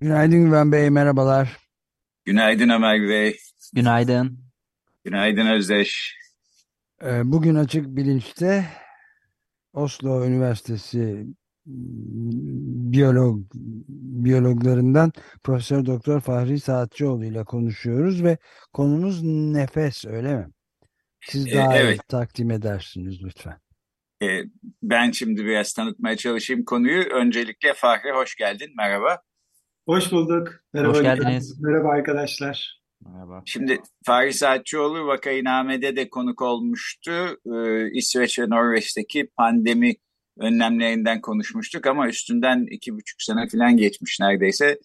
Günaydın Güven Bey, merhabalar. Günaydın Ömer Bey. Günaydın. Günaydın Özdeş. Ee, Bugün Açık Bilinç'te Oslo Üniversitesi biyolog biyologlarından Profesör Doktor Fahri Saatçıoğlu ile konuşuyoruz ve konumuz nefes öyle mi? Siz Ee, daha iyi evet. takdim edersiniz lütfen. Ee, ben şimdi biraz tanıtmaya çalışayım konuyu. Öncelikle Fahri hoş geldin. Merhaba. Hoş bulduk. Merhaba. Hoş geldiniz. Merhaba arkadaşlar. Merhaba. Şimdi Fahri Saatçıoğlu Vakainame'de de konuk olmuştu. Ee, İsveç ve Norveç'teki pandemi önlemlerinden konuşmuştuk ama üstünden iki buçuk sene falan geçmiş neredeyse.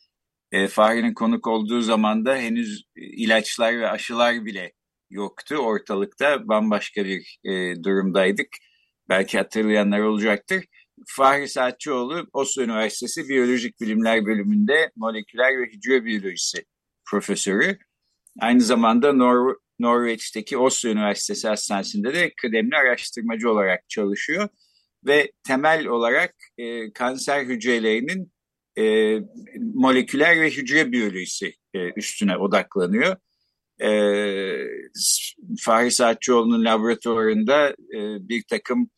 Ee, Fahri'nin konuk olduğu zaman da henüz ilaçlar ve aşılar bile yoktu ortalıkta. Bambaşka bir e, durumdaydık. Belki hatırlayanlar olacaktır. Fahri Saatçıoğlu Oslo Üniversitesi Biyolojik Bilimler Bölümünde moleküler ve hücre biyolojisi profesörü. Aynı zamanda Nor Norveç'teki Oslo Üniversitesi Hastanesi'nde de kıdemli araştırmacı olarak çalışıyor. Ve temel olarak e, kanser hücrelerinin e, moleküler ve hücre biyolojisi e, üstüne odaklanıyor. E, Fahri Saatçıoğlu'nun laboratuvarında e, bir takım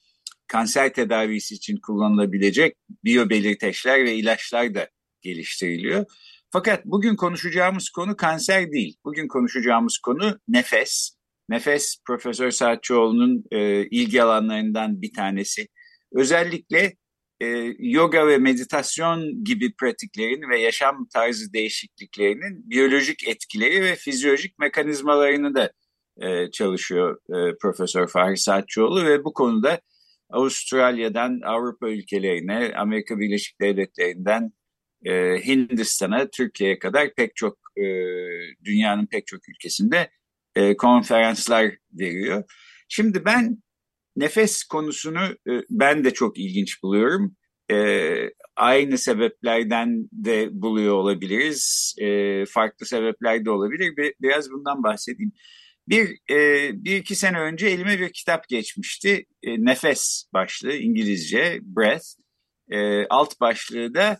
kanser tedavisi için kullanılabilecek biyobelirteçler ve ilaçlar da geliştiriliyor. Fakat bugün konuşacağımız konu kanser değil. Bugün konuşacağımız konu nefes. Nefes Profesör Saatçıoğlu'nun e, ilgi alanlarından bir tanesi. Özellikle e, yoga ve meditasyon gibi pratiklerin ve yaşam tarzı değişikliklerinin biyolojik etkileri ve fizyolojik mekanizmalarını da e, çalışıyor e, Profesör Fahri Saatçıoğlu ve bu konuda Avustralya'dan Avrupa ülkelerine, Amerika Birleşik Devletleri'nden e, Hindistan'a, Türkiye'ye kadar pek çok e, dünyanın pek çok ülkesinde e, konferanslar veriyor. Şimdi ben nefes konusunu e, ben de çok ilginç buluyorum. E, aynı sebeplerden de buluyor olabiliriz. E, farklı sebepler de olabilir. Bir, biraz bundan bahsedeyim. Bir, e, bir iki sene önce elime bir kitap geçmişti. E, Nefes başlığı İngilizce, Breath. E, alt başlığı da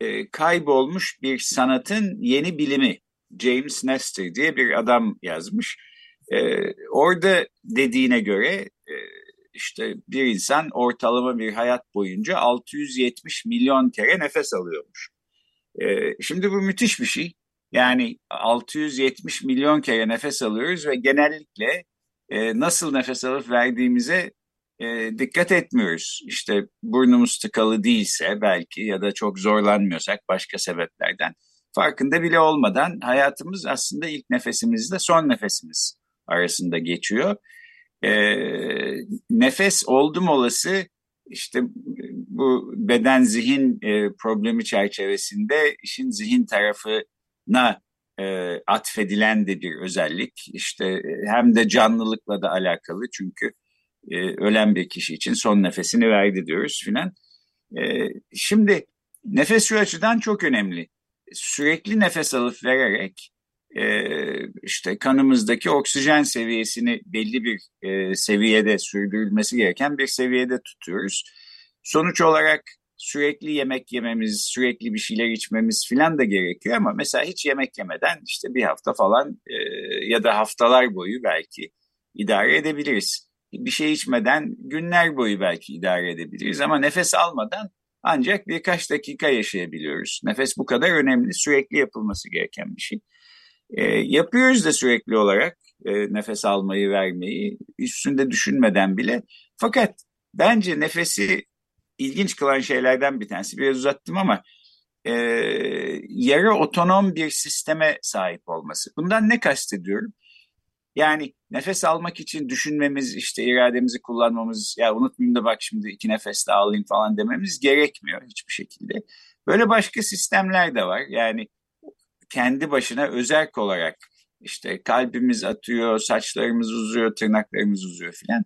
e, kaybolmuş bir sanatın yeni bilimi. James Nestor diye bir adam yazmış. E, orada dediğine göre e, işte bir insan ortalama bir hayat boyunca 670 milyon kere nefes alıyormuş. E, şimdi bu müthiş bir şey. Yani 670 milyon kere nefes alıyoruz ve genellikle e, nasıl nefes alıp verdiğimize e, dikkat etmiyoruz. İşte burnumuz tıkalı değilse belki ya da çok zorlanmıyorsak başka sebeplerden farkında bile olmadan hayatımız aslında ilk nefesimizle son nefesimiz arasında geçiyor. E, nefes oldum olası işte bu beden zihin e, problemi çerçevesinde işin zihin tarafı na e, atfedilen de bir özellik. İşte hem de canlılıkla da alakalı çünkü e, ölen bir kişi için son nefesini verdi diyoruz filan. E, şimdi nefes şu açıdan çok önemli. Sürekli nefes alıp vererek e, işte kanımızdaki oksijen seviyesini belli bir e, seviyede sürdürülmesi gereken bir seviyede tutuyoruz. Sonuç olarak sürekli yemek yememiz, sürekli bir şeyler içmemiz filan da gerekiyor ama mesela hiç yemek yemeden işte bir hafta falan e, ya da haftalar boyu belki idare edebiliriz. Bir şey içmeden günler boyu belki idare edebiliriz ama nefes almadan ancak birkaç dakika yaşayabiliyoruz. Nefes bu kadar önemli, sürekli yapılması gereken bir şey. E, yapıyoruz da sürekli olarak e, nefes almayı, vermeyi üstünde düşünmeden bile. Fakat bence nefesi ilginç kılan şeylerden bir tanesi. Biraz uzattım ama e, yarı otonom bir sisteme sahip olması. Bundan ne kastediyorum? Yani nefes almak için düşünmemiz, işte irademizi kullanmamız, ya unutmayayım da bak şimdi iki nefes daha alayım falan dememiz gerekmiyor hiçbir şekilde. Böyle başka sistemler de var. Yani kendi başına özerk olarak işte kalbimiz atıyor, saçlarımız uzuyor, tırnaklarımız uzuyor filan.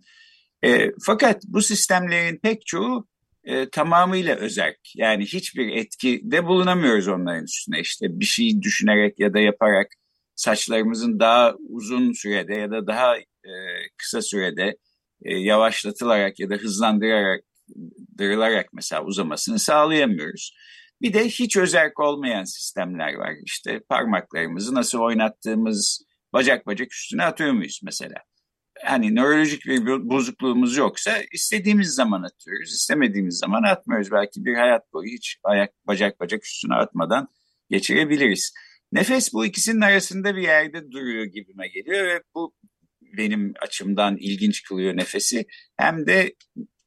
E, fakat bu sistemlerin pek çoğu e, tamamıyla özerk. Yani hiçbir etki de bulunamıyoruz onların üstüne. İşte bir şey düşünerek ya da yaparak saçlarımızın daha uzun sürede ya da daha e, kısa sürede e, yavaşlatılarak ya da hızlandırarak dırılarak mesela uzamasını sağlayamıyoruz. Bir de hiç özerk olmayan sistemler var. İşte parmaklarımızı nasıl oynattığımız bacak bacak üstüne atıyor muyuz mesela? Hani nörolojik bir bozukluğumuz yoksa istediğimiz zaman atıyoruz, istemediğimiz zaman atmıyoruz. Belki bir hayat boyu hiç ayak bacak bacak üstüne atmadan geçirebiliriz. Nefes bu ikisinin arasında bir yerde duruyor gibime geliyor ve bu benim açımdan ilginç kılıyor nefesi. Hem de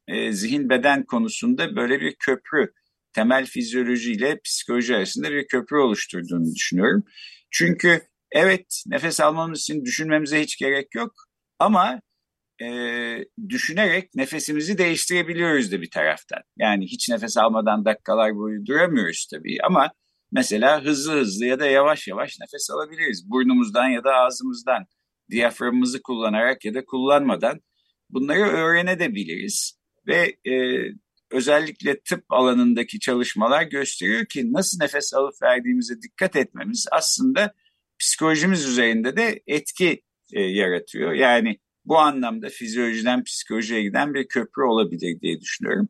e, zihin beden konusunda böyle bir köprü temel fizyoloji ile psikoloji arasında bir köprü oluşturduğunu düşünüyorum. Çünkü evet nefes almamız için düşünmemize hiç gerek yok ama e, düşünerek nefesimizi değiştirebiliyoruz da bir taraftan. Yani hiç nefes almadan dakikalar boyu duramıyoruz tabii ama mesela hızlı hızlı ya da yavaş yavaş nefes alabiliriz. Burnumuzdan ya da ağzımızdan diyaframımızı kullanarak ya da kullanmadan bunları öğrenebiliriz. Ve e, özellikle tıp alanındaki çalışmalar gösteriyor ki nasıl nefes alıp verdiğimize dikkat etmemiz aslında psikolojimiz üzerinde de etki e, yaratıyor. Yani bu anlamda fizyolojiden psikolojiye giden bir köprü olabilir diye düşünüyorum.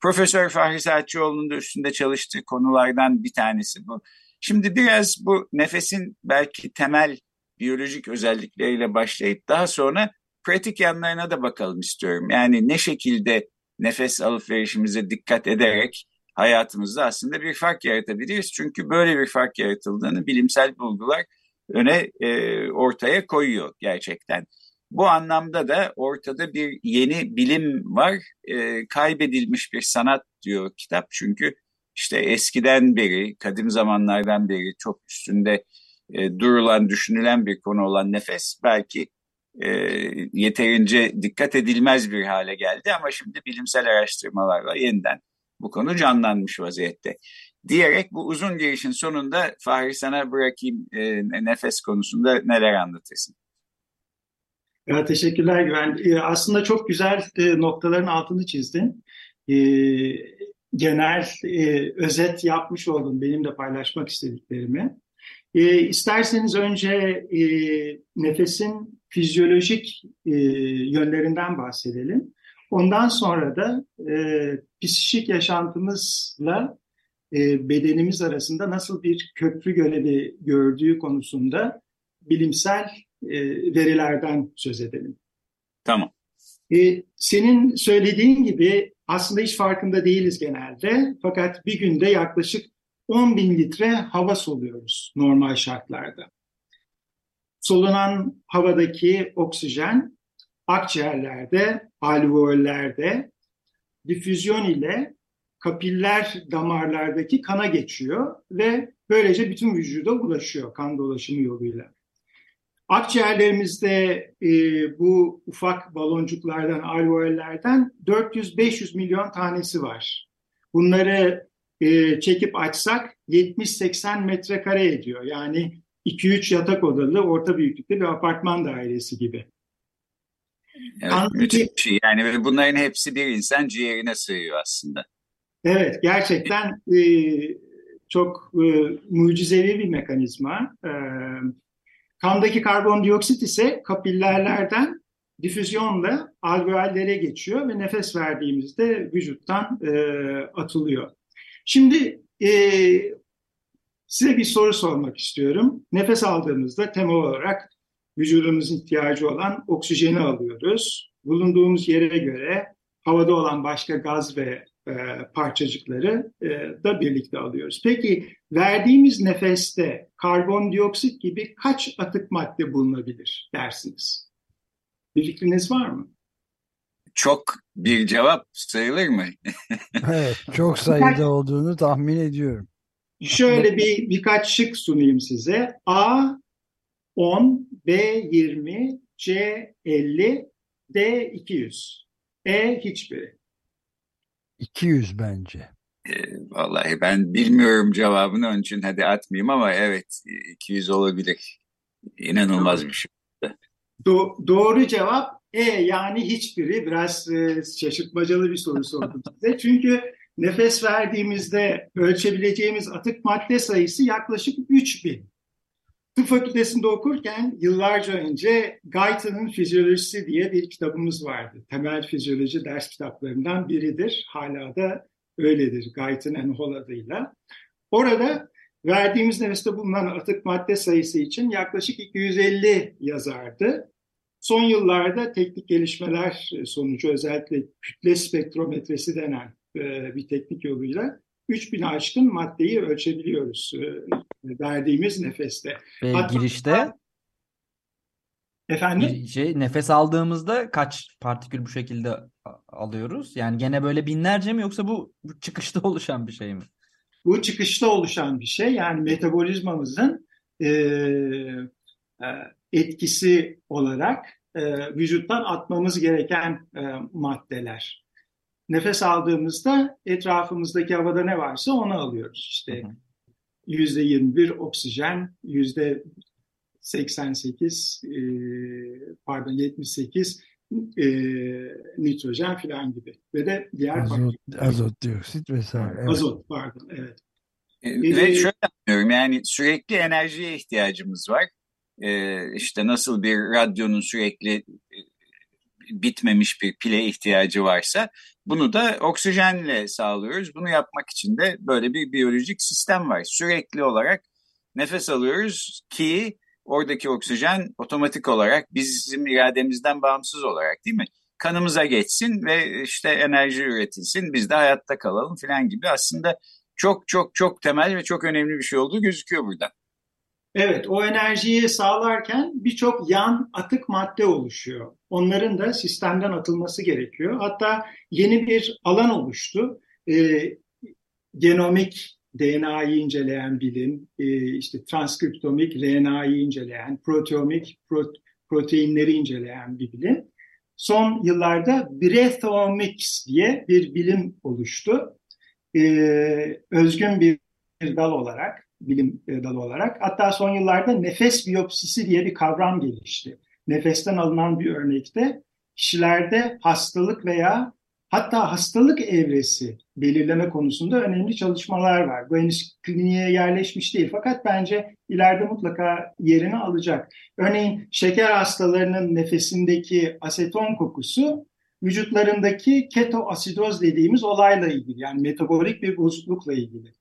Profesör Fahri Saatçıoğlu'nun da üstünde çalıştığı konulardan bir tanesi bu. Şimdi biraz bu nefesin belki temel biyolojik özellikleriyle başlayıp daha sonra pratik yanlarına da bakalım istiyorum. Yani ne şekilde nefes alıp verişimize dikkat ederek hayatımızda aslında bir fark yaratabiliriz. Çünkü böyle bir fark yaratıldığını bilimsel bulgular öne e, ortaya koyuyor gerçekten. Bu anlamda da ortada bir yeni bilim var. E, kaybedilmiş bir sanat diyor kitap. Çünkü işte eskiden beri, kadim zamanlardan beri çok üstünde e, durulan, düşünülen bir konu olan nefes belki e, yeterince dikkat edilmez bir hale geldi ama şimdi bilimsel araştırmalarla yeniden bu konu canlanmış vaziyette. Diyerek bu uzun girişin sonunda Fahri sana bırakayım e, nefes konusunda neler anlatırsın. Ya, teşekkürler Güven. E, aslında çok güzel e, noktaların altını çizdin. E, genel e, özet yapmış oldun benim de paylaşmak istediklerimi. E, isterseniz önce e, nefesin fizyolojik e, yönlerinden bahsedelim. Ondan sonra da e, psikik yaşantımızla e, bedenimiz arasında nasıl bir köprü görevi gördüğü konusunda bilimsel e, verilerden söz edelim. Tamam. E, senin söylediğin gibi aslında hiç farkında değiliz genelde. Fakat bir günde yaklaşık 10 bin litre hava soluyoruz normal şartlarda. Solunan havadaki oksijen akciğerlerde, alveollerde difüzyon ile kapiller damarlardaki kana geçiyor ve böylece bütün vücuda ulaşıyor kan dolaşımı yoluyla. Akciğerlerimizde e, bu ufak baloncuklardan, alveollerden 400-500 milyon tanesi var. Bunları e, çekip açsak 70-80 metrekare ediyor. Yani 2-3 yatak odalı orta büyüklükte bir apartman dairesi gibi. Evet, müthiş bir şey. Yani bunların hepsi bir insan ciğerine sığıyor aslında. Evet, gerçekten e, çok e, mucizevi bir mekanizma. E, kandaki karbondioksit ise kapillerlerden difüzyonla alveollere geçiyor ve nefes verdiğimizde vücuttan e, atılıyor. Şimdi e, size bir soru sormak istiyorum. Nefes aldığımızda temel olarak vücudumuzun ihtiyacı olan oksijeni alıyoruz. Bulunduğumuz yere göre havada olan başka gaz ve e, parçacıkları e, da birlikte alıyoruz. Peki verdiğimiz nefeste karbondioksit gibi kaç atık madde bulunabilir dersiniz? Bir fikriniz var mı? Çok bir cevap sayılır mı? evet, çok sayıda olduğunu tahmin ediyorum. Şöyle bir birkaç şık sunayım size. A 10, B 20, C50, D 200. E hiçbiri. 200 bence. E, vallahi ben bilmiyorum cevabını onun için hadi atmayayım ama evet 200 olabilir. İnanılmaz bir şey. Do doğru cevap E yani hiçbiri. Biraz e, şaşırtmacalı bir soru sordum size. Çünkü nefes verdiğimizde ölçebileceğimiz atık madde sayısı yaklaşık 3000. Tıp fakültesinde okurken yıllarca önce Guyton'ın Fizyolojisi diye bir kitabımız vardı. Temel fizyoloji ders kitaplarından biridir. Hala da öyledir Guyton and Hall adıyla. Orada verdiğimiz nefeste bulunan atık madde sayısı için yaklaşık 250 yazardı. Son yıllarda teknik gelişmeler sonucu özellikle kütle spektrometresi denen e, bir teknik yoluyla 3000 aşkın maddeyi ölçebiliyoruz e, verdiğimiz nefeste. Ve Hatta, girişte efendim şey nefes aldığımızda kaç partikül bu şekilde alıyoruz? Yani gene böyle binlerce mi yoksa bu, bu çıkışta oluşan bir şey mi? Bu çıkışta oluşan bir şey. Yani metabolizmamızın e, e, etkisi olarak e, vücuttan atmamız gereken e, maddeler nefes aldığımızda etrafımızdaki havada ne varsa onu alıyoruz. İşte yüzde 21 oksijen, yüzde 88 e, pardon 78 e, nitrojen falan gibi ve de diğer azot, azot dioksit vesaire. Evet. Azot pardon evet. E, ve şöyle anlıyorum yani sürekli enerjiye ihtiyacımız var. Ee, işte nasıl bir radyonun sürekli bitmemiş bir pile ihtiyacı varsa bunu da oksijenle sağlıyoruz. Bunu yapmak için de böyle bir biyolojik sistem var. Sürekli olarak nefes alıyoruz ki oradaki oksijen otomatik olarak bizim irademizden bağımsız olarak değil mi? Kanımıza geçsin ve işte enerji üretilsin biz de hayatta kalalım falan gibi aslında çok çok çok temel ve çok önemli bir şey olduğu gözüküyor burada. Evet, o enerjiyi sağlarken birçok yan atık madde oluşuyor. Onların da sistemden atılması gerekiyor. Hatta yeni bir alan oluştu. E, genomik DNA'yı inceleyen bilim, e, işte transkriptomik RNA'yı inceleyen, proteomik pro, proteinleri inceleyen bir bilim. Son yıllarda Breathomics diye bir bilim oluştu. E, özgün bir dal olarak bilim e, dalı olarak. Hatta son yıllarda nefes biyopsisi diye bir kavram gelişti. Nefesten alınan bir örnekte kişilerde hastalık veya hatta hastalık evresi belirleme konusunda önemli çalışmalar var. Bu henüz kliniğe yerleşmiş değil fakat bence ileride mutlaka yerini alacak. Örneğin şeker hastalarının nefesindeki aseton kokusu vücutlarındaki ketoasidoz dediğimiz olayla ilgili yani metabolik bir bozuklukla ilgili.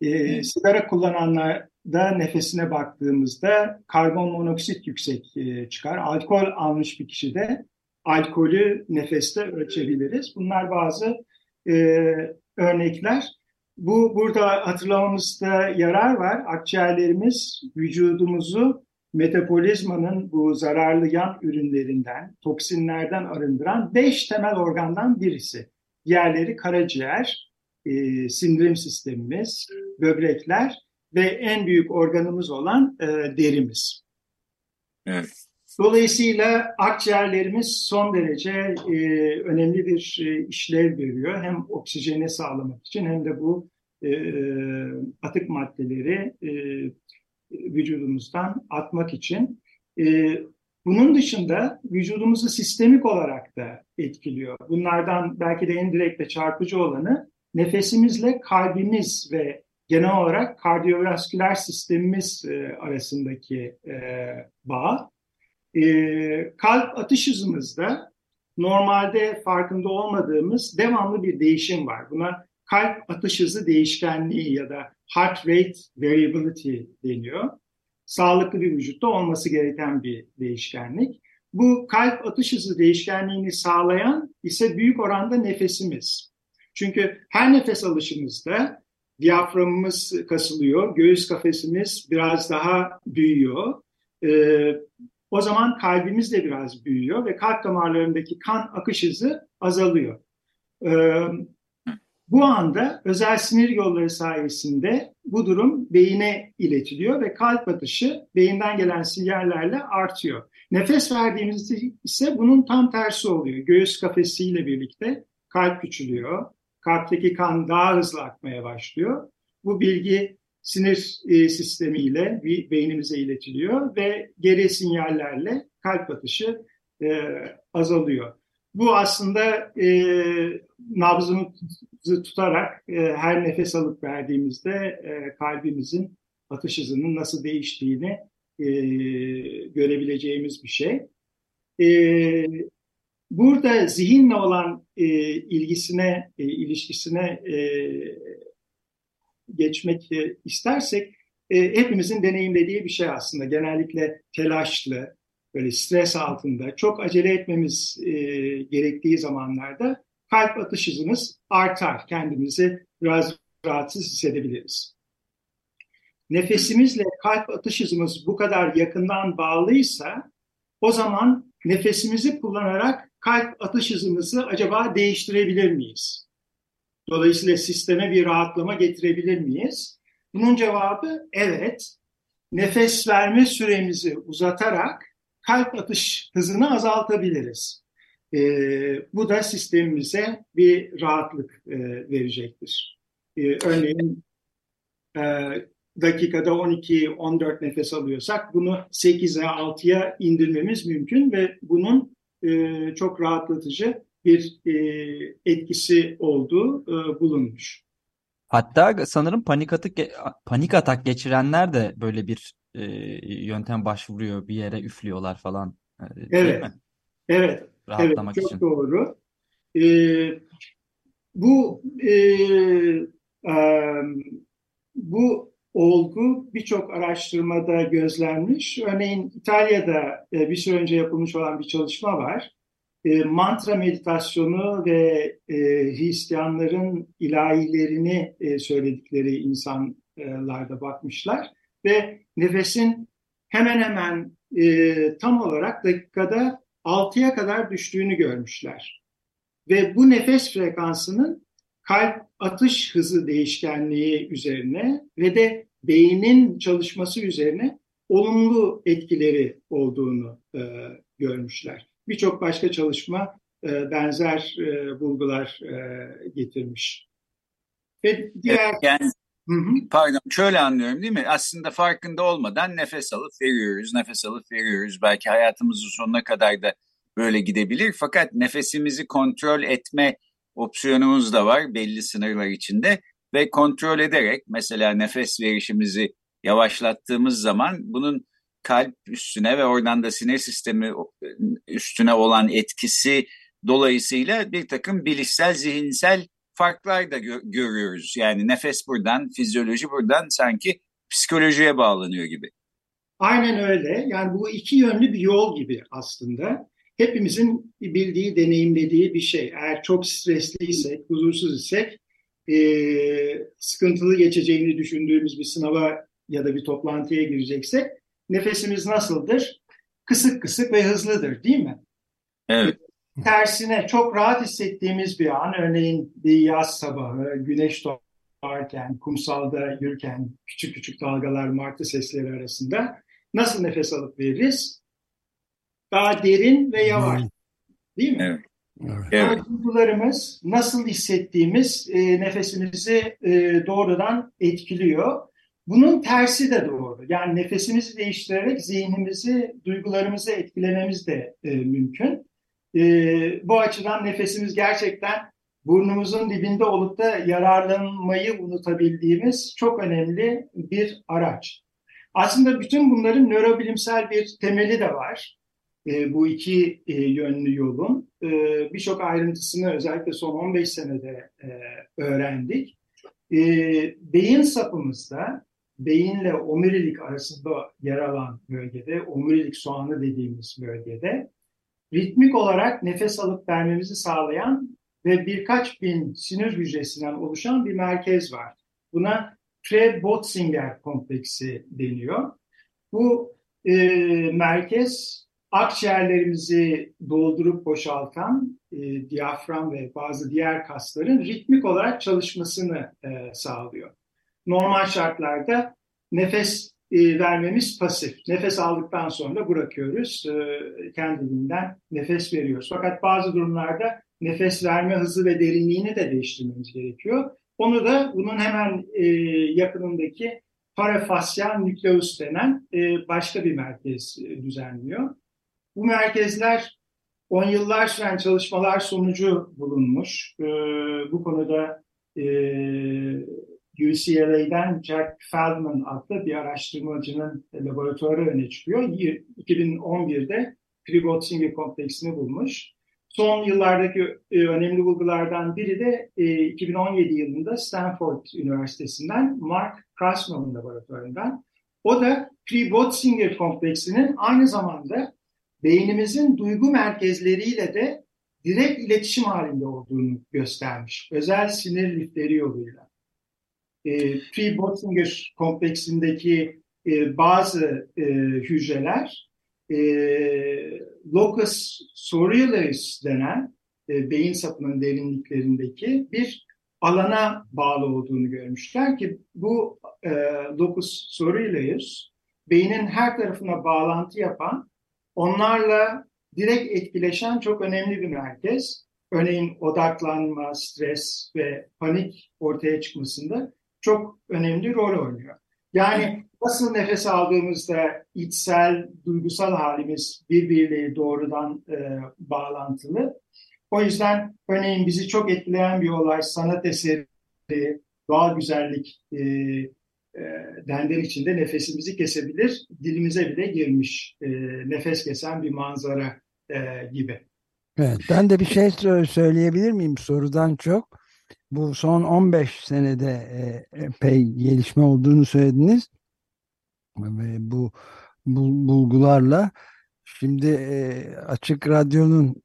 E, sigara kullananlarda nefesine baktığımızda karbon monoksit yüksek e, çıkar. Alkol almış bir kişide alkolü nefeste ölçebiliriz. Bunlar bazı e, örnekler. Bu burada hatırlamamızda yarar var. Akciğerlerimiz vücudumuzu metabolizmanın bu zararlı yan ürünlerinden, toksinlerden arındıran beş temel organdan birisi. Diğerleri karaciğer, e, sindirim sistemimiz, böbrekler ve en büyük organımız olan e, derimiz. Evet. Dolayısıyla akciğerlerimiz son derece e, önemli bir e, işlev görüyor. Hem oksijeni sağlamak için hem de bu e, atık maddeleri e, vücudumuzdan atmak için. E, bunun dışında vücudumuzu sistemik olarak da etkiliyor. Bunlardan belki de en direkt çarpıcı olanı nefesimizle kalbimiz ve genel olarak kardiyovasküler sistemimiz e, arasındaki e, bağ. E, kalp atış hızımızda normalde farkında olmadığımız devamlı bir değişim var. Buna kalp atış hızı değişkenliği ya da heart rate variability deniyor. Sağlıklı bir vücutta olması gereken bir değişkenlik. Bu kalp atış hızı değişkenliğini sağlayan ise büyük oranda nefesimiz. Çünkü her nefes alışımızda diyaframımız kasılıyor, göğüs kafesimiz biraz daha büyüyor. Ee, o zaman kalbimiz de biraz büyüyor ve kalp damarlarındaki kan akış hızı azalıyor. Ee, Bu anda özel sinir yolları sayesinde bu durum beyine iletiliyor ve kalp atışı beyinden gelen sinyallerle artıyor. Nefes verdiğimizde ise bunun tam tersi oluyor. Göğüs kafesiyle birlikte kalp küçülüyor. Kalpteki kan daha hızlı akmaya başlıyor. Bu bilgi sinir e, sistemiyle beynimize iletiliyor ve geri sinyallerle kalp atışı e, azalıyor. Bu aslında e, nabzımızı tutarak e, her nefes alıp verdiğimizde e, kalbimizin atış hızının nasıl değiştiğini e, görebileceğimiz bir şey. E, burada zihinle olan e, ilgisine, e, ilişkisine e, geçmek e, istersek e, hepimizin deneyimlediği bir şey aslında. Genellikle telaşlı, böyle stres altında, çok acele etmemiz e, gerektiği zamanlarda kalp atış hızımız artar. Kendimizi biraz rahatsız hissedebiliriz. Nefesimizle kalp atış hızımız bu kadar yakından bağlıysa o zaman nefesimizi kullanarak kalp atış hızımızı acaba değiştirebilir miyiz? Dolayısıyla sisteme bir rahatlama getirebilir miyiz? Bunun cevabı evet. Nefes verme süremizi uzatarak kalp atış hızını azaltabiliriz. E, bu da sistemimize bir rahatlık e, verecektir. E, örneğin e, dakikada 12-14 nefes alıyorsak bunu 8'e 6'ya indirmemiz mümkün ve bunun e, çok rahatlatıcı bir e, etkisi olduğu e, bulunmuş. Hatta sanırım panik atak panik atak geçirenler de böyle bir e, yöntem başvuruyor, bir yere üflüyorlar falan. Evet. Mi? Evet. Rahatlamak evet, çok için. doğru. Ee, bu e, e, bu olgu birçok araştırmada gözlenmiş. Örneğin İtalya'da e, bir süre önce yapılmış olan bir çalışma var. E, mantra meditasyonu ve e, Hristiyanların ilahilerini söyledikleri insanlarda bakmışlar ve nefesin hemen hemen tam olarak dakikada 6'ya kadar düştüğünü görmüşler. Ve bu nefes frekansının kalp atış hızı değişkenliği üzerine ve de beynin çalışması üzerine olumlu etkileri olduğunu e, görmüşler. Birçok başka çalışma e, benzer e, bulgular e, getirmiş. Ve diğer yani Hı hı. Pardon şöyle anlıyorum değil mi? Aslında farkında olmadan nefes alıp veriyoruz, nefes alıp veriyoruz. Belki hayatımızın sonuna kadar da böyle gidebilir. Fakat nefesimizi kontrol etme opsiyonumuz da var belli sınırlar içinde. Ve kontrol ederek mesela nefes verişimizi yavaşlattığımız zaman bunun kalp üstüne ve oradan da sinir sistemi üstüne olan etkisi dolayısıyla bir takım bilişsel, zihinsel farklar da gö görüyoruz. Yani nefes buradan, fizyoloji buradan sanki psikolojiye bağlanıyor gibi. Aynen öyle. Yani bu iki yönlü bir yol gibi aslında. Hepimizin bildiği, deneyimlediği bir şey. Eğer çok stresliysek, huzursuz isek, e, sıkıntılı geçeceğini düşündüğümüz bir sınava ya da bir toplantıya gireceksek nefesimiz nasıldır? Kısık kısık ve hızlıdır değil mi? Evet tersine çok rahat hissettiğimiz bir an, örneğin bir yaz sabahı, güneş doğarken, kumsalda yürürken küçük küçük dalgalar, martı sesleri arasında nasıl nefes alıp veririz? Daha derin ve yavaş. Değil mi? Evet. Evet. Duygularımız, nasıl hissettiğimiz e, nefesimizi e, doğrudan etkiliyor. Bunun tersi de doğru. Yani nefesimizi değiştirerek zihnimizi, duygularımızı etkilememiz de e, mümkün. E, bu açıdan nefesimiz gerçekten burnumuzun dibinde olup da yararlanmayı unutabildiğimiz çok önemli bir araç. Aslında bütün bunların nörobilimsel bir temeli de var. E, bu iki e, yönlü yolun. E, Birçok ayrıntısını özellikle son 15 senede e, öğrendik. Beyin sapımızda beyinle omurilik arasında yer alan bölgede, omurilik soğanı dediğimiz bölgede ritmik olarak nefes alıp vermemizi sağlayan ve birkaç bin sinir hücresinden oluşan bir merkez var. Buna Krebs-Botzinger kompleksi deniyor. Bu e, merkez akciğerlerimizi doldurup boşaltan e, diyafram ve bazı diğer kasların ritmik olarak çalışmasını e, sağlıyor. Normal şartlarda nefes e, vermemiz pasif. Nefes aldıktan sonra bırakıyoruz. E, kendiliğinden nefes veriyoruz. Fakat bazı durumlarda nefes verme hızı ve derinliğini de değiştirmemiz gerekiyor. Onu da bunun hemen e, yakınındaki parafasyal nükleus denen e, başka bir merkez e, düzenliyor. Bu merkezler 10 yıllar süren çalışmalar sonucu bulunmuş. E, bu konuda e, UCLA'den Jack Feldman adlı bir araştırmacının laboratuvarı öne çıkıyor. 2011'de Kribot-Singer kompleksini bulmuş. Son yıllardaki e, önemli bulgulardan biri de e, 2017 yılında Stanford Üniversitesi'nden Mark Krasnov'un laboratuvarından. O da Kribot-Singer kompleksinin aynı zamanda beynimizin duygu merkezleriyle de direkt iletişim halinde olduğunu göstermiş. Özel sinir lifleri yoluyla. E, Kribot-Singer kompleksindeki e, bazı e, hücreler e, locus cerebralis denen e, beyin sapının derinliklerindeki bir alana bağlı olduğunu görmüşler ki bu e, locus cerebralis beynin her tarafına bağlantı yapan, onlarla direkt etkileşen çok önemli bir merkez. Örneğin odaklanma, stres ve panik ortaya çıkmasında çok önemli rol oynuyor. Yani nasıl nefes aldığımızda içsel, duygusal halimiz birbiriyle doğrudan e, bağlantılı. O yüzden örneğin bizi çok etkileyen bir olay, sanat eseri, doğal güzellik e, e, içinde nefesimizi kesebilir, dilimize bile girmiş e, nefes kesen bir manzara e, gibi. Evet, ben de bir şey söyleyebilir miyim sorudan çok? Bu son 15 senede e, epey gelişme olduğunu söylediniz. Ve bu bulgularla şimdi e, Açık Radyo'nun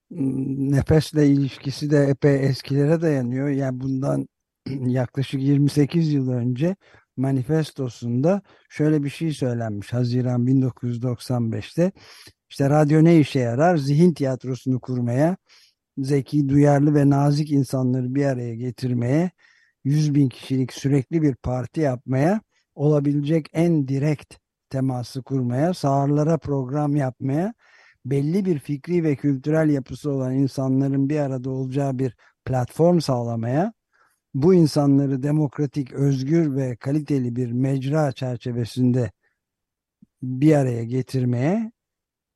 nefesle ilişkisi de epey eskilere dayanıyor. Yani bundan yaklaşık 28 yıl önce manifestosunda şöyle bir şey söylenmiş. Haziran 1995'te işte radyo ne işe yarar? Zihin tiyatrosunu kurmaya, zeki, duyarlı ve nazik insanları bir araya getirmeye, 100 bin kişilik sürekli bir parti yapmaya, olabilecek en direkt teması kurmaya, sağırlara program yapmaya, belli bir fikri ve kültürel yapısı olan insanların bir arada olacağı bir platform sağlamaya, bu insanları demokratik, özgür ve kaliteli bir mecra çerçevesinde bir araya getirmeye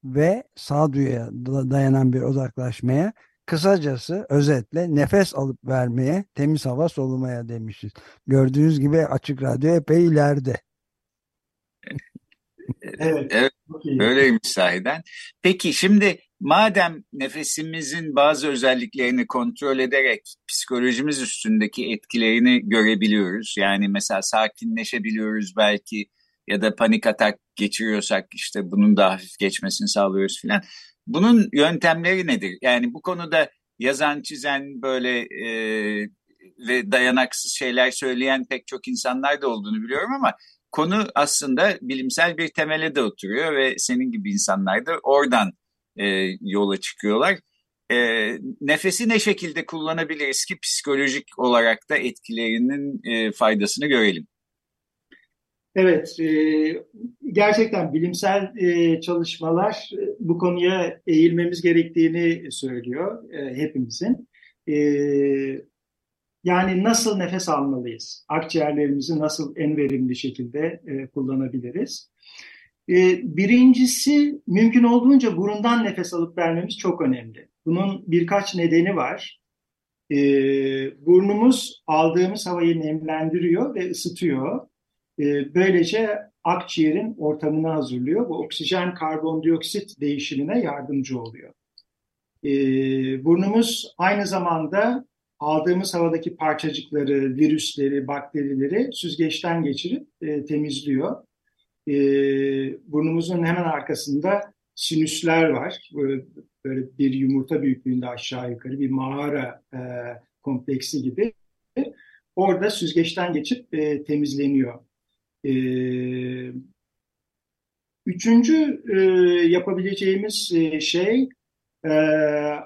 ve sağduyuya dayanan bir odaklaşmaya, kısacası özetle nefes alıp vermeye, temiz hava solumaya demişiz. Gördüğünüz gibi Açık Radyo epey ileride. Evet. evet öyleymiş sahiden. Peki şimdi madem nefesimizin bazı özelliklerini kontrol ederek psikolojimiz üstündeki etkilerini görebiliyoruz. Yani mesela sakinleşebiliyoruz belki ya da panik atak geçiriyorsak işte bunun daha hafif geçmesini sağlıyoruz filan. Bunun yöntemleri nedir? Yani bu konuda yazan çizen böyle e, ve dayanaksız şeyler söyleyen pek çok insanlar da olduğunu biliyorum ama konu aslında bilimsel bir temele de oturuyor ve senin gibi insanlar da oradan e, yola çıkıyorlar. E, nefesi ne şekilde kullanabiliriz ki psikolojik olarak da etkilerinin e, faydasını görelim? Evet, e, gerçekten bilimsel e, çalışmalar e, bu konuya eğilmemiz gerektiğini söylüyor e, hepimizin. E, yani nasıl nefes almalıyız? Akciğerlerimizi nasıl en verimli şekilde e, kullanabiliriz? E, birincisi mümkün olduğunca burundan nefes alıp vermemiz çok önemli. Bunun birkaç nedeni var. E, burnumuz aldığımız havayı nemlendiriyor ve ısıtıyor. E, böylece akciğerin ortamını hazırlıyor. Bu oksijen karbondioksit değişimine yardımcı oluyor. Burnumuz aynı zamanda aldığımız havadaki parçacıkları, virüsleri, bakterileri süzgeçten geçirip e, temizliyor. E, burnumuzun hemen arkasında sinüsler var. Böyle, böyle bir yumurta büyüklüğünde aşağı yukarı bir mağara e, kompleksi gibi. Orada süzgeçten geçip e, temizleniyor. E, Üçüncü e, yapabileceğimiz e, şey e,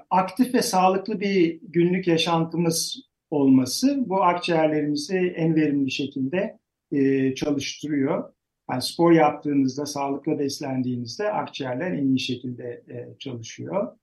aktif ve sağlıklı bir günlük yaşantımız olması. Bu akciğerlerimizi en verimli şekilde e, çalıştırıyor. Yani spor yaptığınızda, sağlıklı beslendiğinizde akciğerler en iyi şekilde e, çalışıyor.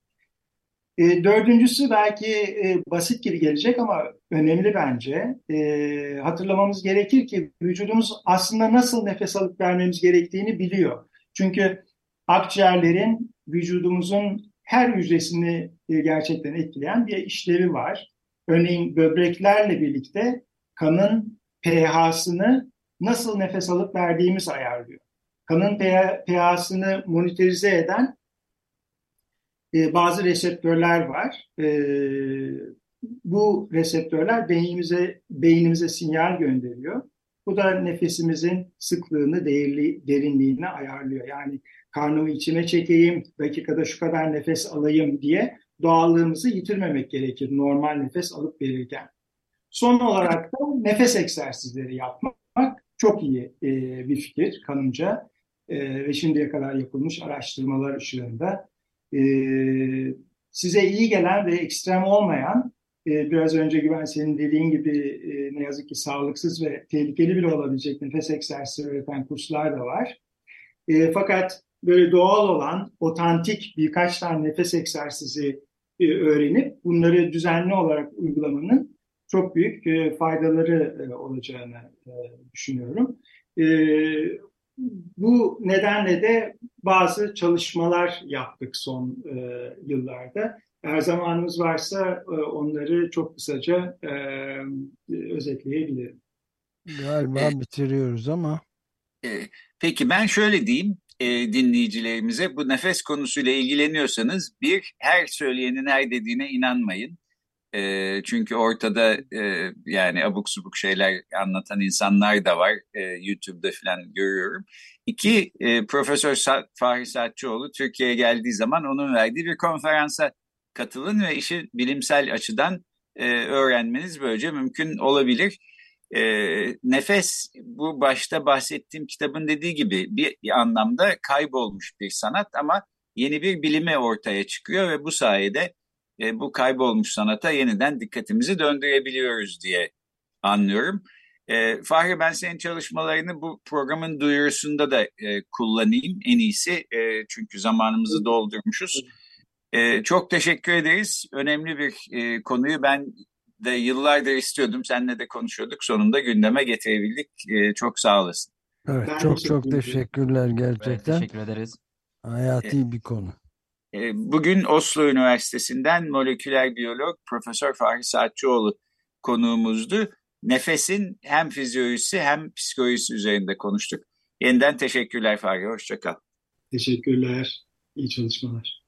E, dördüncüsü belki e, basit gibi gelecek ama önemli bence. E, hatırlamamız gerekir ki vücudumuz aslında nasıl nefes alıp vermemiz gerektiğini biliyor. Çünkü akciğerlerin vücudumuzun her hücresini e, gerçekten etkileyen bir işlevi var. Örneğin böbreklerle birlikte kanın pH'sını nasıl nefes alıp verdiğimiz ayarlıyor. Kanın pH'sını monitörize eden e, bazı reseptörler var. E, bu reseptörler beynimize beynimize sinyal gönderiyor. Bu da nefesimizin sıklığını, değerli, derinliğini ayarlıyor. Yani karnımı içime çekeyim, dakikada şu kadar nefes alayım diye doğallığımızı yitirmemek gerekir normal nefes alıp verirken. Son olarak da nefes egzersizleri yapmak çok iyi e, bir fikir kanımca e, ve şimdiye kadar yapılmış araştırmalar ışığında e, size iyi gelen ve ekstrem olmayan e, biraz önce Güven senin dediğin gibi e, ne yazık ki sağlıksız ve tehlikeli bile olabilecek nefes egzersizleri öğreten kurslar da var. E, fakat böyle doğal olan, otantik birkaç tane nefes egzersizi e, öğrenip bunları düzenli olarak uygulamanın çok büyük e, faydaları e, olacağını e, düşünüyorum. E, bu nedenle de bazı çalışmalar yaptık son e, yıllarda. Eğer zamanımız varsa e, onları çok kısaca e, özetleyebilirim. Galiba e, bitiriyoruz ama. E, peki ben şöyle diyeyim e, dinleyicilerimize bu nefes konusuyla ilgileniyorsanız bir her söyleyenin her dediğine inanmayın. E, çünkü ortada e, yani abuk subuk şeyler anlatan insanlar da var. E, YouTube'da falan görüyorum. İki, e, Profesör Sa Fahri Saatçıoğlu Türkiye'ye geldiği zaman onun verdiği bir konferansa katılın ve işi bilimsel açıdan e, öğrenmeniz böylece mümkün olabilir. E, nefes bu başta bahsettiğim kitabın dediği gibi bir, bir anlamda kaybolmuş bir sanat ama yeni bir bilime ortaya çıkıyor ve bu sayede e, bu kaybolmuş sanata yeniden dikkatimizi döndürebiliyoruz diye anlıyorum. E, Fahri ben senin çalışmalarını bu programın duyurusunda da e, kullanayım en iyisi e, çünkü zamanımızı doldurmuşuz. E, çok teşekkür ederiz. Önemli bir e, konuyu ben de yıllardır istiyordum. Seninle de konuşuyorduk. Sonunda gündeme getirebildik. E, çok sağ olasın. Evet, ben çok çok teşekkürler gerçekten. Evet, teşekkür ederiz. Hayati e, bir konu. E, bugün Oslo Üniversitesi'nden moleküler biyolog Profesör Fahri Saatçıoğlu konuğumuzdu. Nefesin hem fizyolojisi hem psikolojisi üzerinde konuştuk. Yeniden teşekkürler Fahri. Hoşçakal. Teşekkürler. İyi çalışmalar.